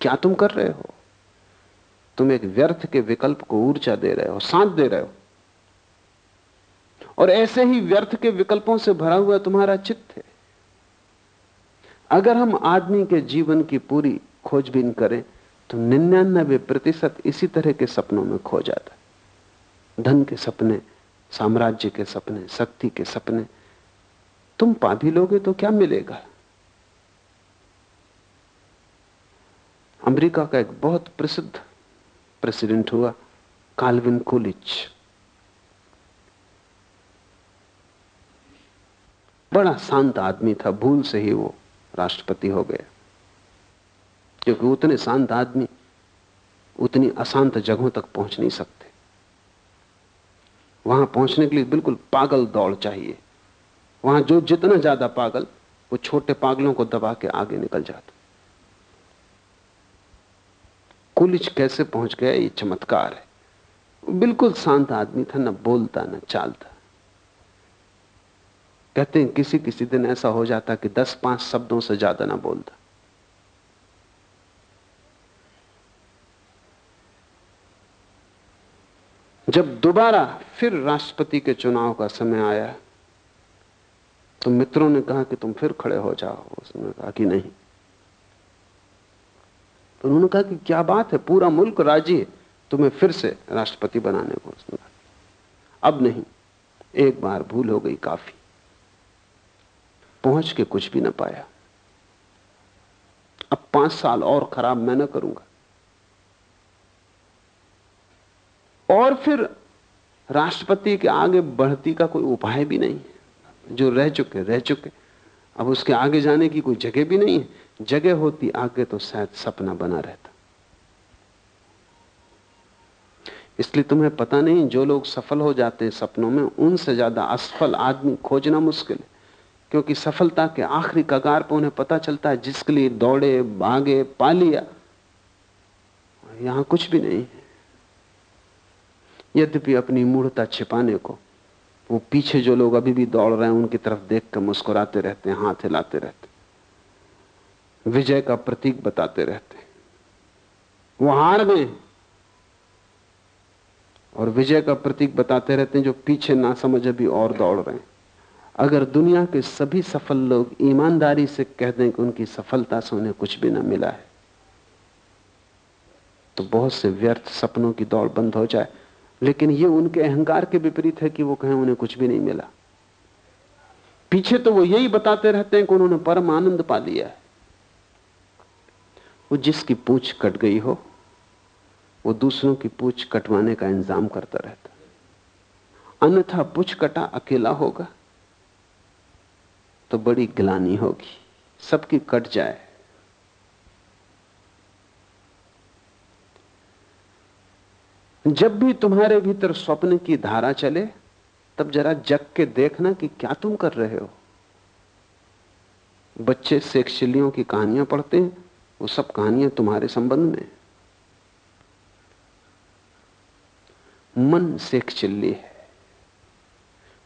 क्या तुम कर रहे हो? तुम एक व्यर्थ के विकल्प को ऊर्जा दे रहे हो, साथ दे रहे हो। और ऐसे ही व्यर्थ के विकल्पों से भरा हुआ तुम्हारा चित्त है। अगर हम आदमी के जीवन की पूरी खोजबीन करें तो निन्यानबे प्रतिशत इसी तरह के सपनों में खो जाता है। धन के सपने, साम्राज्य के सपने, शक्ति के सपने, तुम पा भी लोगे तो क्या मिलेगा? अमेरिका का एक बहुत प्रसिद्ध प्रेसिडेंट हुआ, काल्विन कुलिच। बड़ा शांत आदमी था, भूल से ही वो राष्ट्रपति हो गया। क्योंकि उतने शांत आदमी उतनी अशांत जगहों तक पहुँच नहीं सकते। वहाँ पहुँचने के लिए बिल्कुल पागल दौड़ चाहिए। वहाँ जो जितना ज़्यादा पागल, वो छोटे पागलों को दबा के आगे निकल जाता। कुलिच कैसे पहुँच गया, ये चमत्कार है। बिल्कुल शांत आदमी था, ना बोलता, ना चालता। कहते हैं, किसी किसी दिन ऐसा हो जाता कि दस पाँच शब्दों से ज़्यादा ना बोलता। जब दोबारा फिर राष्ट्रपति के चुनाव का समय आया तो मित्रों ने कहा कि तुम फिर खड़े हो जाओ। उसने कहा कि नहीं। तो उन्होंने कहा कि क्या बात है, पूरा मुल्क राज़ी है, तुम्हें फिर से राष्ट्रपति बनाने को। उसने कहा, अब नहीं, एक बार भूल हो गई काफ़ी। पहुँच के कुछ भी ना पाया। अब पाँच साल और खराब मैं ना करूँगा। और फिर राष्ट्रपति के आगे बढ़ती का कोई उपाय भी नहीं है। जो रह चुके रह चुके। अब उसके आगे जाने की कोई जगह भी नहीं है। जगह होती आगे तो शायद सपना बना रहता। इसलिए तुम्हें पता नहीं, जो लोग सफल हो जाते हैं सपनों में, उनसे ज़्यादा असफल आदमी खोजना मुश्किल है। क्योंकि सफलता के आखिरी कगार पर उन्हें पता चलता है जिसके लिए दौड़े, भागे, पा लिया। यहाँ कुछ भी नहीं है। यद्यपि अपनी मूढ़ता छिपाने को, वो पीछे जो लोग अभी भी दौड़ रहे हैं, उनकी तरफ़ देख कर मुस्कुराते रहते हैं, हाथ हिलाते रहते विजय का प्रतीक बताते रहते वो हार गए। और विजय का प्रतीक बताते रहते हैं, जो पीछे ना समझ अभी और दौड़ रहे हैं। अगर दुनिया के सभी सफल लोग ईमानदारी से कह दें कि उनकी सफलता से उन्हें कुछ भी ना मिला है तो बहुत से व्यर्थ सपनों की दौड़ बंद हो जाए। लेकिन ये उनके अहंकार के विपरीत है कि वो कहें उन्हें कुछ भी नहीं मिला। पीछे तो वो यही बताते रहते हैं कि उन्होंने परम आनंद पा लिया है। वो जिसकी पूछ कट गई हो, वो दूसरों की पूछ कटवाने का इंतज़ाम करता रहता अन्यथा पूछ कटा अकेला होगा। तो बड़ी गिलानी होगी, सबकी कट जाए। जब भी तुम्हारे भीतर स्वप्न की धारा चले, तब जरा जग के देखना कि क्या तुम कर रहे हो। बच्चे सेक्शिलियों की कहानियाँ पढ़ते हैं, वो सब कहानियाँ तुम्हारे संबंध में। मन सेक चिल्ली है।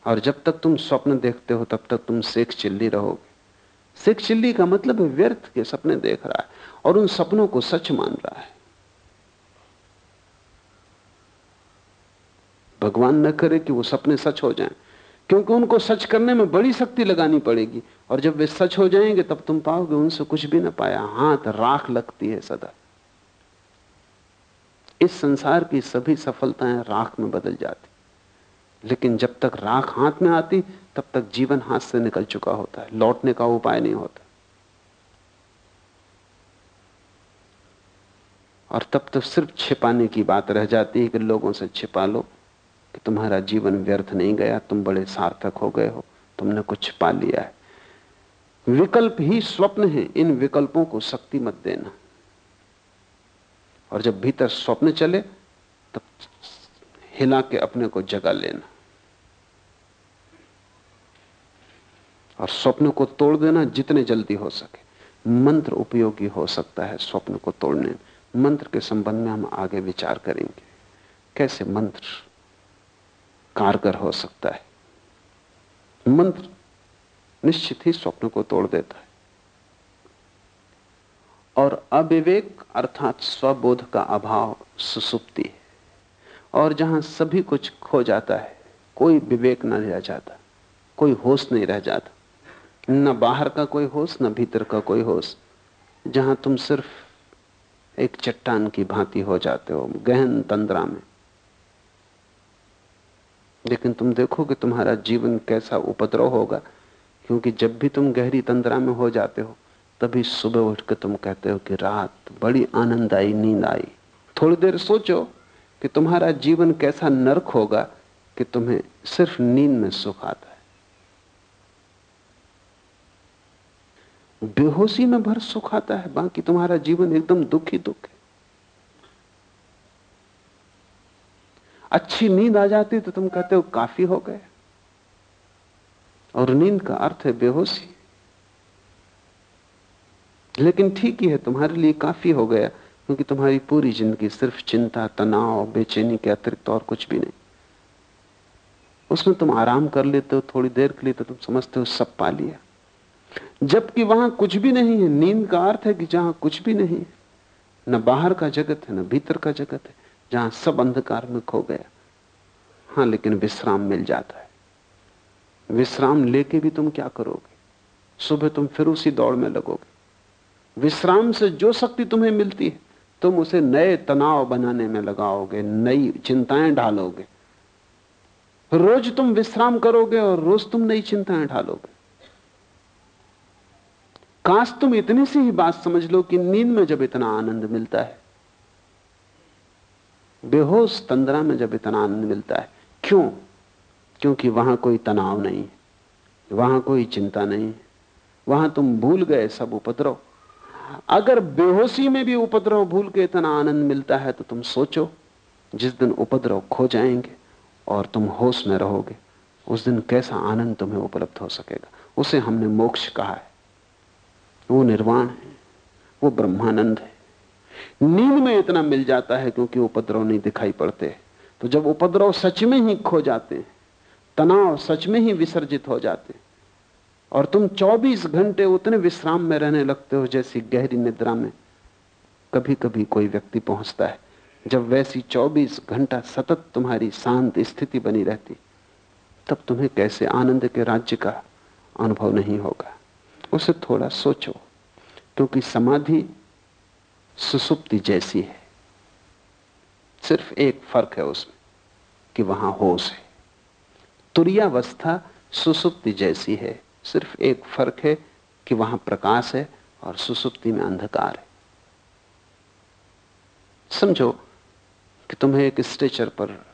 और जब तक तुम स्वप्न देखते हो, तब तक तुम सेक चिल्ली रहोगे। सेक चिल्ली का मतलब है व्यर्थ के सपने देख रहा है और उन सपनों को सच मान रहा है। भगवान न करे कि वो सपने सच हो जाएँ, क्योंकि उनको सच करने में बड़ी शक्ति लगानी पड़ेगी। और जब वे सच हो जाएँगे, तब तुम पाओगे उनसे कुछ भी ना पाया। हाथ राख लगती है सदा। इस संसार की सभी सफलताएँ राख में बदल जाती। लेकिन जब तक राख हाथ में आती, तब तक जीवन हाथ से निकल चुका होता है। लौटने का उपाय नहीं होता। और तब तो सिर्फ़ छिपाने की बात रह जाती है कि लोगों से छिपा लो कि तुम्हारा जीवन व्यर्थ नहीं गया, तुम बड़े सार्थक हो गए हो, तुमने कुछ पा लिया है। विकल्प ही स्वप्न है, इन विकल्पों को शक्ति मत देना। और जब भीतर स्वप्न चले हिला के अपने को जगा लेना। और स्वप्न को तोड़ देना जितने जल्दी हो सके। मंत्र उपयोगी हो सकता है स्वप्न को तोड़ने में। मंत्र के संबंध में हम आगे विचार करेंगे। कैसे मंत्र कारगर हो सकता है? मंत्र निश्चित ही स्वप्न को तोड़ देता है। और अविवेक अर्थात स्वबोध का अभाव सुसुप्ति है। और जहाँ सभी कुछ खो जाता है, कोई विवेक न रह जाता, कोई होश नहीं रह जाता। न बाहर का कोई होश, न भीतर का कोई होश। जहाँ तुम सिर्फ़ एक चट्टान की भांति हो जाते हो, गहन तंद्रा में। लेकिन तुम देखो कि तुम्हारा जीवन कैसा उपद्रव होगा, क्योंकि जब भी तुम गहरी तंद्रा में हो जाते हो, तभी सुबह उठ के तुम कहते हो कि रात बड़ी आनंद आई, नींद आई। थोड़ी देर सोचो कि तुम्हारा जीवन कैसा नरक होगा कि तुम्हें सिर्फ़ नींद में सुख आता है। बेहोशी में भर सुख आता है, बाकी तुम्हारा जीवन एकदम दुखी दुख है। अच्छी नींद आ जाती तो तुम कहते हो काफ़ी हो गए। और नींद का अर्थ है बेहोशी। लेकिन ठीक ही है, तुम्हारे लिए काफ़ी हो गया। क्योंकि तुम्हारी पूरी ज़िंदगी सिर्फ़ चिंता, तनाव, बेचैनी के अतिरिक्त और कुछ भी नहीं। उसमें तुम आराम कर लेते हो, थोड़ी देर के लिए तो तुम समझते हो सब पा लिया जबकि वहाँ कुछ भी नहीं है, नींद का अर्थ है कि जहाँ कुछ भी नहीं है, न बाहर का जगत है, न भीतर का जगत है, जहाँ सब अंधकार में खो गया। हाँ, लेकिन विश्राम मिल जाता है। विश्राम लेके भी तुम क्या करोगे? सुबह तुम फिर उसी दौड़ में लगोगे। विश्राम से जो शक्ति तुम्हें मिलती है तुम उसे नए तनाव बनाने में लगाओगे, नई चिंताएँ ढालोगे रोज तुम विश्राम करोगे और रोज तुम नई चिंताएँ ढालोगे। काश तुम इतनी सी ही बात समझ लो कि नींद में जब इतना आनंद मिलता है, बेहोश तंद्रा में जब इतना आनंद मिलता है, क्यों? क्योंकि वहाँ कोई तनाव नहीं, वहाँ कोई चिंता नहीं, वहाँ तुम भूल गए सब उपद्रव। अगर बेहोशी में भी उपद्रव भूल के इतना आनंद मिलता है तो तुम सोचो, जिस दिन उपद्रव खो जाएँगे और तुम होश में रहोगे, उस दिन कैसा आनंद तुम्हें उपलब्ध हो सकेगा। उसे हमने मोक्ष कहा है। वो निर्वाण है, वो ब्रह्मानंद है। नींद में इतना मिल जाता है क्योंकि उपद्रव नहीं दिखाई पड़ते। तो जब उपद्रव सच में ही खो जाते हैं, तनाव सच में ही विसर्जित हो जाते और तुम 24 घंटे उतने विश्राम में रहने लगते हो जैसी गहरी निद्रा में। कभी कभी कोई व्यक्ति पहुँचता है, जब वैसी 24 घंटा सतत तुम्हारी शांत स्थिति बनी रहती, तब तुम्हें कैसे आनंद के राज्य का अनुभव नहीं होगा। उसे थोड़ा सोचो, क्योंकि समाधि सुसुप्ति जैसी है। सिर्फ़ एक फ़र्क है उसमें, कि वहाँ होश है। तुरियावस्था सुसुप्ति जैसी है। सिर्फ़ एक फ़र्क है कि वहाँ प्रकाश है और सुसुप्ति में अंधकार है। समझो कि तुम्हें एक स्ट्रेचर पर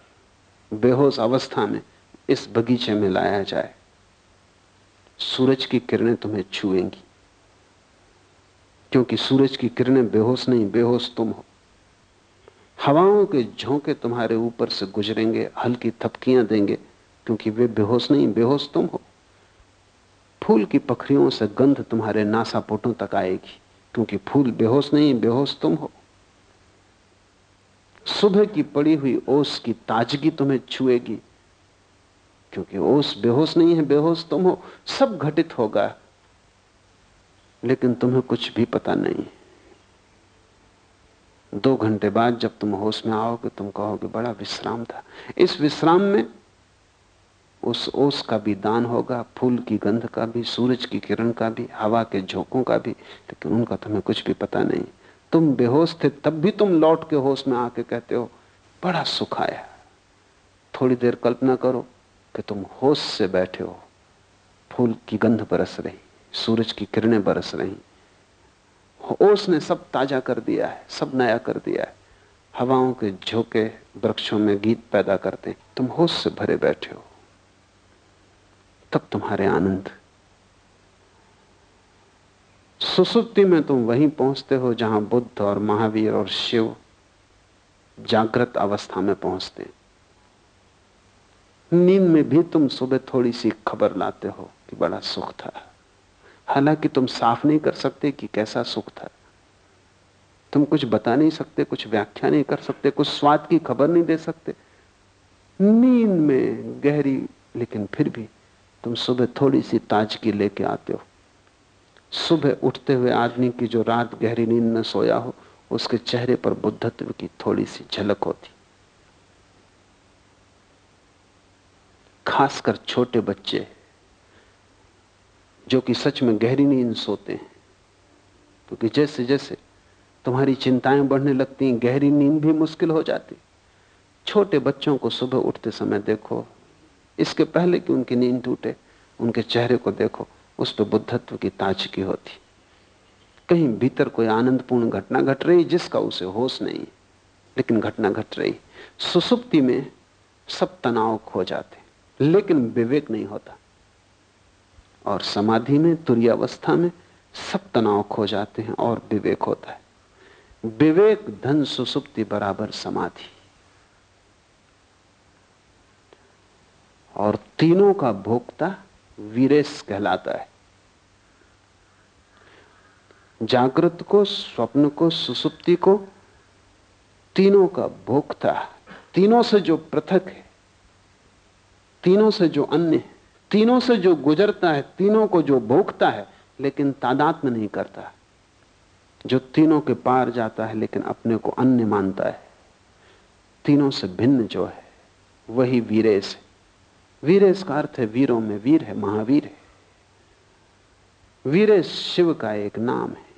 बेहोश अवस्था में इस बगीचे में लाया जाए। सूरज की किरणें तुम्हें छुएँगी। क्योंकि सूरज की किरणें बेहोश नहीं, बेहोश तुम हो। हवाओं के झोंके तुम्हारे ऊपर से गुजरेंगे, हल्की थपकियाँ देंगे, क्योंकि वे बेहोश नहीं, बेहोश तुम हो। फूल की पखरियों से गंध तुम्हारे नासापोटों तक आएगी, क्योंकि फूल बेहोश नहीं, बेहोश तुम हो। सुबह की पड़ी हुई ओस की ताजगी तुम्हें छुएगी, क्योंकि ओस बेहोश नहीं है, बेहोश तुम हो, सब घटित होगा। लेकिन तुम्हें कुछ भी पता नहीं। दो घंटे बाद जब तुम होश में आओगे, तुम कहोगे, बड़ा विश्राम था। इस विश्राम में उस ओस का भी दान होगा, फूल की गंध का भी, सूरज की किरण का भी, हवा के झोंकों का भी, लेकिन उनका तुम्हें कुछ भी पता नहीं। तुम बेहोश थे, तब भी तुम लौट के होश में आके कहते हो, बड़ा सुख आया। थोड़ी देर कल्पना करो कि तुम होश से बैठे हो। फूल की गंध बरस रही, सूरज की किरणें बरस रही। ओस ने सब ताज़ा कर दिया है, सब नया कर दिया है। हवाओं के झोंके वृक्षों में गीत पैदा करते तुम होश से भरे बैठे हो। तब तुम्हारे आनंद। सुसुप्ति में तुम वहीं पहुँचते हो जहाँ बुद्ध और महावीर और शिव जागृत अवस्था में पहुँचते। नींद में भी तुम सुबह थोड़ी सी खबर लाते हो कि बड़ा सुख था। हालाँकि तुम साफ़ नहीं कर सकते कि कैसा सुख था। तुम कुछ बता नहीं सकते, कुछ व्याख्या नहीं कर सकते, कुछ स्वाद की खबर नहीं दे सकते। नींद में गहरी, लेकिन फिर भी तुम सुबह थोड़ी सी ताजगी लेके आते हो। सुबह उठते हुए आदमी की जो रात गहरी नींद में सोया हो, उसके चेहरे पर बुद्धत्व की थोड़ी सी झलक होती। खासकर छोटे बच्चे जो कि सच में गहरी नींद सोते हैं, क्योंकि तो जैसे जैसे तुम्हारी चिंताएँ बढ़ने लगती हैं, गहरी नींद भी मुश्किल हो जाती। छोटे बच्चों को सुबह उठते समय देखो इसके पहले कि उनकी नींद टूटे, उनके चेहरे को देखो, उस पर बुद्धत्व की ताजगी होती। कहीं भीतर कोई आनंदपूर्ण घटना घट गट रही जिसका उसे होश नहीं, लेकिन घटना घट गट रही। सुसुप्ति में सब तनाव खो जाते, लेकिन विवेक नहीं होता। और समाधि में, तुरियावस्था में सब तनाव खो जाते हैं और विवेक होता है। विवेक, धन, सुसुप्ति बराबर समाधि। और तीनों का भोक्ता वीरेश कहलाता है। जागृत को, स्वप्न को, सुसुप्ति को तीनों का भोक्ता, तीनों से जो पृथक है, तीनों से जो अन्य है, तीनों से जो गुजरता है, तीनों को जो भोगता है, लेकिन तादात्म नहीं करता। जो तीनों के पार जाता है, लेकिन अपने को अन्य मानता है। तीनों से भिन्न जो है, वही वीरेश है। वीरेश का अर्थ है वीरों में वीर है, महावीर है। वीरेश शिव का एक नाम है।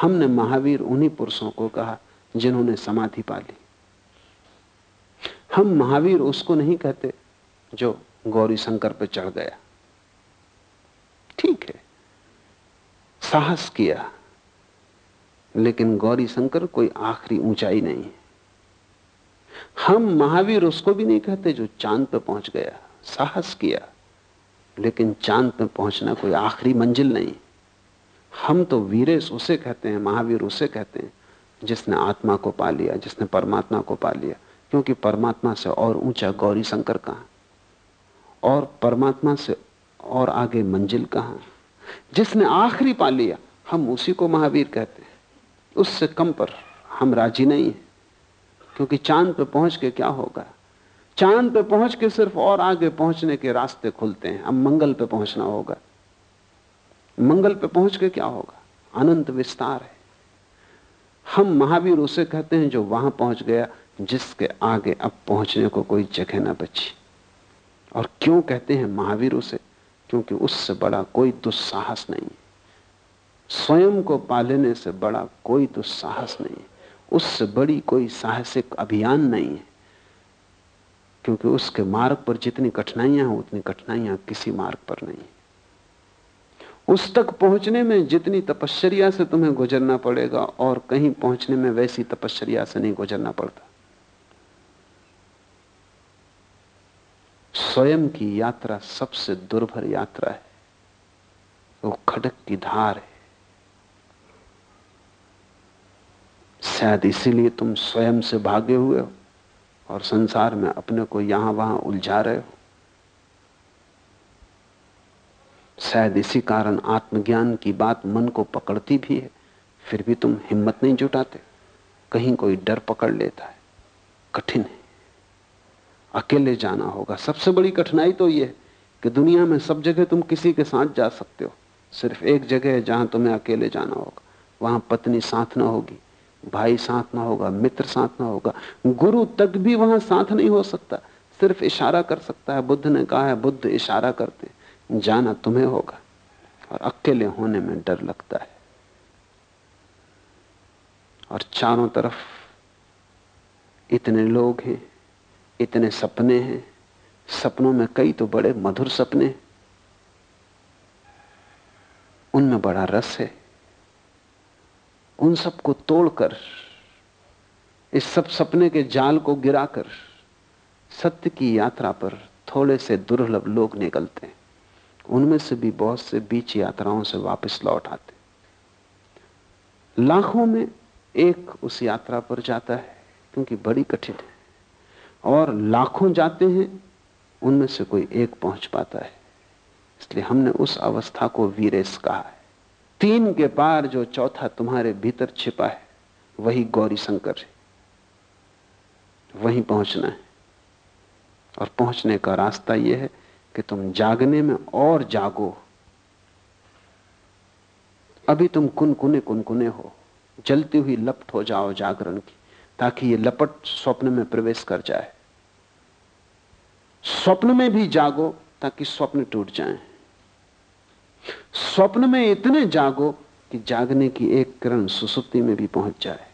हमने महावीर उन्हीं पुरुषों को कहा, जिन्होंने समाधि पाली हम महावीर उसको नहीं कहते, जो गौरी शंकर पर चढ़ गया। ठीक है, साहस किया, लेकिन गौरी शंकर कोई आखिरी ऊंचाई नहीं है। हम महावीर उसको भी नहीं कहते जो चाँद पर पहुँच गया, साहस किया। लेकिन चाँद पर पहुँचना कोई आखिरी मंजिल नहीं। हम तो वीरेश उसे कहते हैं, महावीर उसे कहते हैं, जिसने आत्मा को पा लिया, जिसने परमात्मा को पा लिया। क्योंकि परमात्मा से और ऊँचा गौरी शंकर कहाँ? और परमात्मा से और आगे मंजिल कहाँ? जिसने आखिरी पा लिया, हम उसी को महावीर कहते हैं। उससे कम पर हम राज़ी नहीं हैं। क्योंकि चाँद पे पहुँच के क्या होगा? चाँद पे पहुँच के सिर्फ़ और आगे पहुँचने के रास्ते खुलते हैं। अब मंगल पे पहुँचना होगा। मंगल पे पहुँच के क्या होगा? अनंत विस्तार है। हम महावीर उसे कहते हैं जो वहाँ पहुँच गया, जिसके आगे अब पहुँचने को कोई जगह ना बची। और क्यों कहते हैं महावीर उसे? क्योंकि उससे बड़ा कोई दुस्साहस नहीं स्वयं को पालने से बड़ा कोई दुस्साहस नहीं उससे बड़ी कोई साहसिक अभियान नहीं है। क्योंकि उसके मार्ग पर जितनी कठिनाइयाँ हैं, उतनी कठिनाइयाँ किसी मार्ग पर नहीं उस तक पहुँचने में जितनी तपश्चर्या से तुम्हें गुजरना पड़ेगा और कहीं पहुँचने में वैसी तपश्चर्या से नहीं गुजरना पड़ता। स्वयं की यात्रा सबसे दुर्भर यात्रा है। वो खडक की धार है। शायद इसीलिए तुम स्वयं से भागे हुए हो और संसार में अपने को यहाँ वहाँ उलझा रहे हो। शायद इसी कारण आत्मज्ञान की बात मन को पकड़ती भी है, फिर भी तुम हिम्मत नहीं जुटाते। कहीं कोई डर पकड़ लेता है। कठिन है। अकेले जाना होगा। सबसे बड़ी कठिनाई तो यह कि दुनिया में सब जगह तुम किसी के साथ जा सकते हो। सिर्फ़ एक जगह है जहाँ तुम्हें अकेले जाना होगा। वहाँ पत्नी साथ ना होगी। भाई साथ ना होगा, मित्र साथ ना होगा। गुरु तक भी वहाँ साथ नहीं हो सकता। सिर्फ़ इशारा कर सकता है, बुद्ध ने कहा है, बुद्ध इशारा करते जाना तुम्हें होगा। और अकेले होने में डर लगता है। और चारों तरफ़ इतने लोग हैं, इतने सपने हैं। सपनों में कई तो बड़े मधुर सपने उनमें बड़ा रस है। उन सबको तोड़कर, इस सब सपने के जाल को गिराकर, सत्य की यात्रा पर थोड़े से दुर्लभ लोग निकलते हैं। उनमें से भी बहुत से बीच यात्राओं से वापस लौट आते लाखों में एक उस यात्रा पर जाता है, क्योंकि बड़ी कठिन है। और लाखों जाते हैं, उनमें से कोई एक पहुँच पाता है। इसलिए हमने उस अवस्था को वीरेश कहा है। तीन के पार जो चौथा तुम्हारे भीतर छिपा है, वही गौरी शंकर है। वहीं पहुँचना है। और पहुँचने का रास्ता यह है कि तुम जागने में और जागो। अभी तुम कुनकुने कुनकुने हो, जलती हुई लपट हो जाओ जागरण की, ताकि ये लपट स्वप्न में प्रवेश कर जाए। स्वप्न में भी जागो, ताकि स्वप्न टूट जाएँ। स्वप्न में इतने जागो कि जागने की एक किरण सुसुप्ति में भी पहुँच जाए।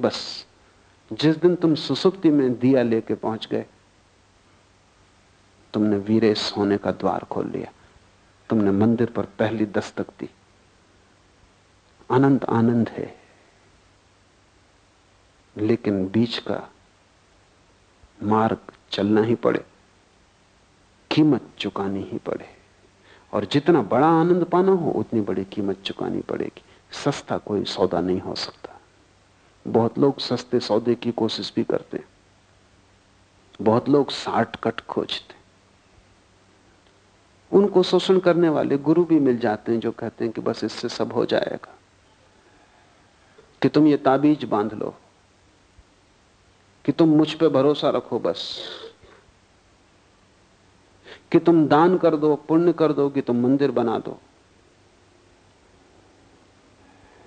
बस, जिस दिन तुम सुसुप्ति में दिया लेके पहुँच गए, तुमने वीरेश होने का द्वार खोल लिया। तुमने मंदिर पर पहली दस्तक दी। अनंत आनंद है। लेकिन बीच का मार्ग चलना ही पड़े, कीमत चुकानी ही पड़े। और जितना बड़ा आनंद पाना हो, उतनी बड़ी कीमत चुकानी पड़ेगी। सस्ता कोई सौदा नहीं हो सकता। बहुत लोग सस्ते सौदे की कोशिश भी करते हैं। बहुत लोग शॉर्टकट कट खोजते उनको शोषण करने वाले गुरु भी मिल जाते हैं जो कहते हैं कि बस इससे सब हो जाएगा। कि तुम ये ताबीज बाँध लो। कि तुम मुझ पे भरोसा रखो बस। कि तुम दान कर दो, पुण्य कर दो कि तुम मंदिर बना दो।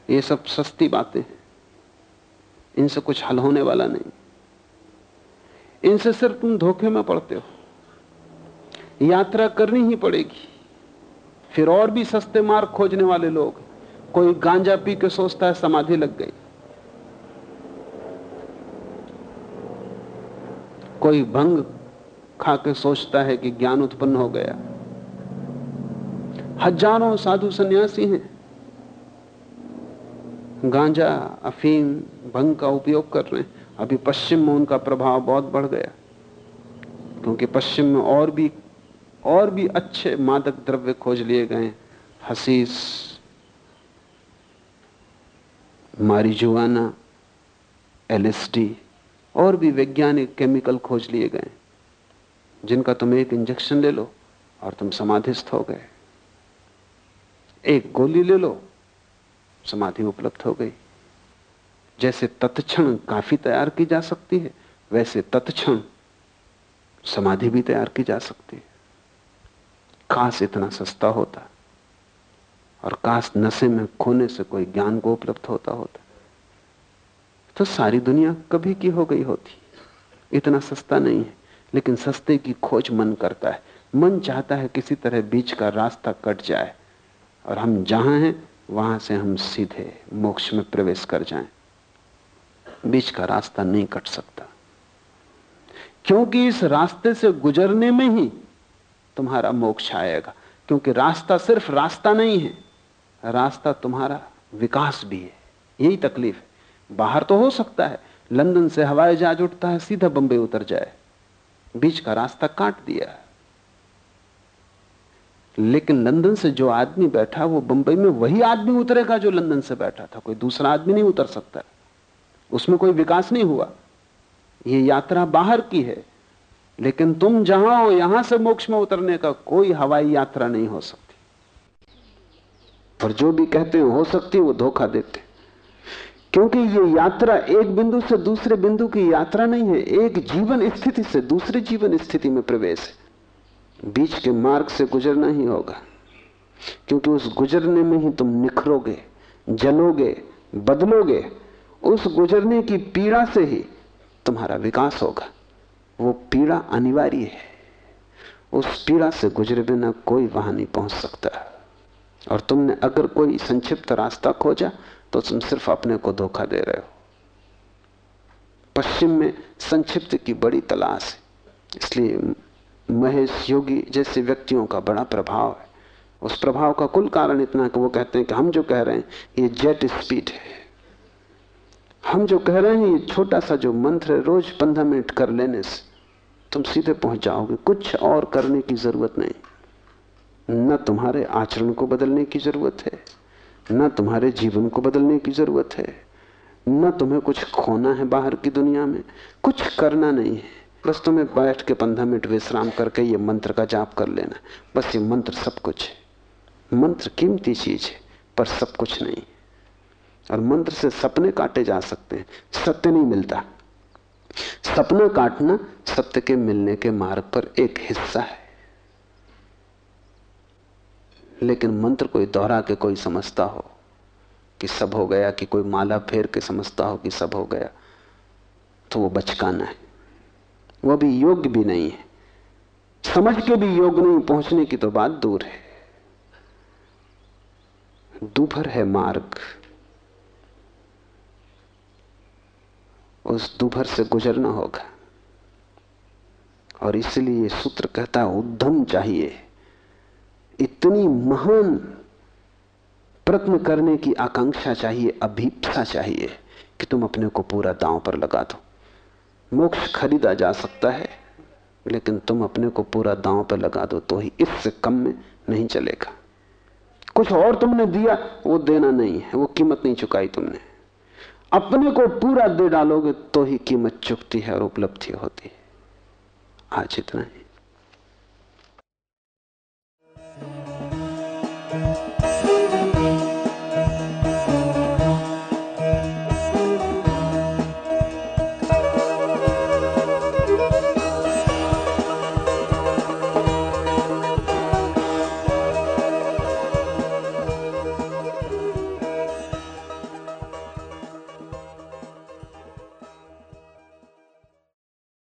ये सब सस्ती बातें हैं। इनसे कुछ हल होने वाला नहीं। इनसे सिर्फ़ तुम धोखे में पड़ते हो। यात्रा करनी ही पड़ेगी। फिर और भी सस्ते मार्ग खोजने वाले लोग, कोई गांजा पी के सोचता है समाधि लग गई। कोई भंग खा के सोचता है कि ज्ञान उत्पन्न हो गया। हज़ारों साधु सन्यासी हैं। गांजा, अफीम, भंग का उपयोग कर रहे हैं। अभी पश्चिम में उनका प्रभाव बहुत बढ़ गया। क्योंकि पश्चिम में और भी और भी अच्छे मादक द्रव्य खोज लिए गए हसीस, मारिजुआना, एलएसडी, और भी वैज्ञानिक केमिकल खोज लिए गए जिनका तुम एक इंजेक्शन ले लो और तुम समाधिस्थ हो गए। एक गोली ले लो, समाधि उपलब्ध हो गई। जैसे तत्क्षण काफ़ी तैयार की जा सकती है, वैसे तत्क्षण समाधि भी तैयार की जा सकती है। काश इतना सस्ता होता और काश नशे में खोने से कोई ज्ञान को उपलब्ध होता होता। तो सारी दुनिया कभी की हो गई होती। इतना सस्ता नहीं है। लेकिन सस्ते की खोज मन करता है। मन चाहता है किसी तरह बीच का रास्ता कट जाए और हम जहाँ हैं, वहाँ से हम सीधे मोक्ष में प्रवेश कर जाएँ। बीच का रास्ता नहीं कट सकता। क्योंकि इस रास्ते से गुजरने में ही तुम्हारा मोक्ष आएगा, क्योंकि रास्ता सिर्फ़ रास्ता नहीं है, रास्ता तुम्हारा विकास भी है। यही तकलीफ़ है। बाहर तो हो सकता है, लंदन से हवाई जहाज़ उठता है, सीधा बंबई उतर जाए। बीच का रास्ता काट दिया। लेकिन लंदन से जो आदमी बैठा, वो बंबई में वही आदमी उतरेगा जो लंदन से बैठा था। कोई दूसरा आदमी नहीं उतर सकता। उसमें कोई विकास नहीं हुआ। ये यात्रा बाहर की है। लेकिन तुम जहाँ हो, यहाँ से मोक्ष में उतरने का कोई हवाई यात्रा नहीं हो सकती। और जो भी कहते हो सकती वो धोखा देते। क्योंकि ये यात्रा एक बिंदु से दूसरे बिंदु की यात्रा नहीं है, एक जीवन स्थिति से दूसरे जीवन स्थिति में प्रवेश है। बीच के मार्ग से गुजरना ही होगा। क्योंकि उस गुजरने में ही तुम निखरोगे, जलोगे, बदलोगे। उस गुजरने की पीड़ा से ही तुम्हारा विकास होगा। वो पीड़ा अनिवार्य है। उस पीड़ा से गुजरे बिना कोई वहाँ नहीं पहुँच सकता। और तुमने अगर कोई संक्षिप्त रास्ता खोजा तो तुम सिर्फ़ अपने को धोखा दे रहे हो। पश्चिम में संक्षिप्त की बड़ी तलाश है। इसलिए महेश योगी जैसे व्यक्तियों का बड़ा प्रभाव है। उस प्रभाव का कुल कारण इतना कि वो कहते हैं कि हम जो कह रहे हैं, ये जेट स्पीड है। हम जो कह रहे हैं, ये छोटा सा जो मंत्र है, रोज पंद्रह मिनट कर लेने से तुम सीधे पहुँच जाओगे। कुछ और करने की ज़रूरत नहीं। न तुम्हारे आचरण को बदलने की ज़रूरत है। न तुम्हारे जीवन को बदलने की ज़रूरत है, न तुम्हें कुछ खोना है बाहर की दुनिया में, कुछ करना नहीं है। बस तुम्हें बैठ के पंद्रह मिनट विश्राम करके ये मंत्र का जाप कर लेना। बस ये मंत्र सब कुछ है। मंत्र कीमती चीज़ है, पर सब कुछ नहीं। और मंत्र से सपने काटे जा सकते हैं, सत्य नहीं मिलता। सपना काटना सत्य के मिलने के मार्ग पर एक हिस्सा है। लेकिन मंत्र कोई दोहरा के कोई समझता हो कि सब हो गया, कि कोई माला फेर के समझता हो कि सब हो गया तो वो बचकाना है। वो भी योग्य भी नहीं है। समझ के भी योग नहीं, पहुँचने की तो बात दूर है। दुभर है मार्ग। उस दुभर से गुजरना होगा। और इसलिए सूत्र कहता है उद्यम चाहिए। इतनी महान प्रत्न करने की आकांक्षा चाहिए, अभीपसा चाहिए कि तुम अपने को पूरा दांव पर लगा दो। मोक्ष खरीदा जा सकता है, लेकिन तुम अपने को पूरा दांव पर लगा दो तो ही इससे कम में नहीं चलेगा। कुछ और तुमने दिया, वो देना नहीं है, वो कीमत नहीं चुकाई तुमने। अपने को पूरा दे डालोगे तो ही कीमत चुकती है और उपलब्धि होती है। आज इतना ही।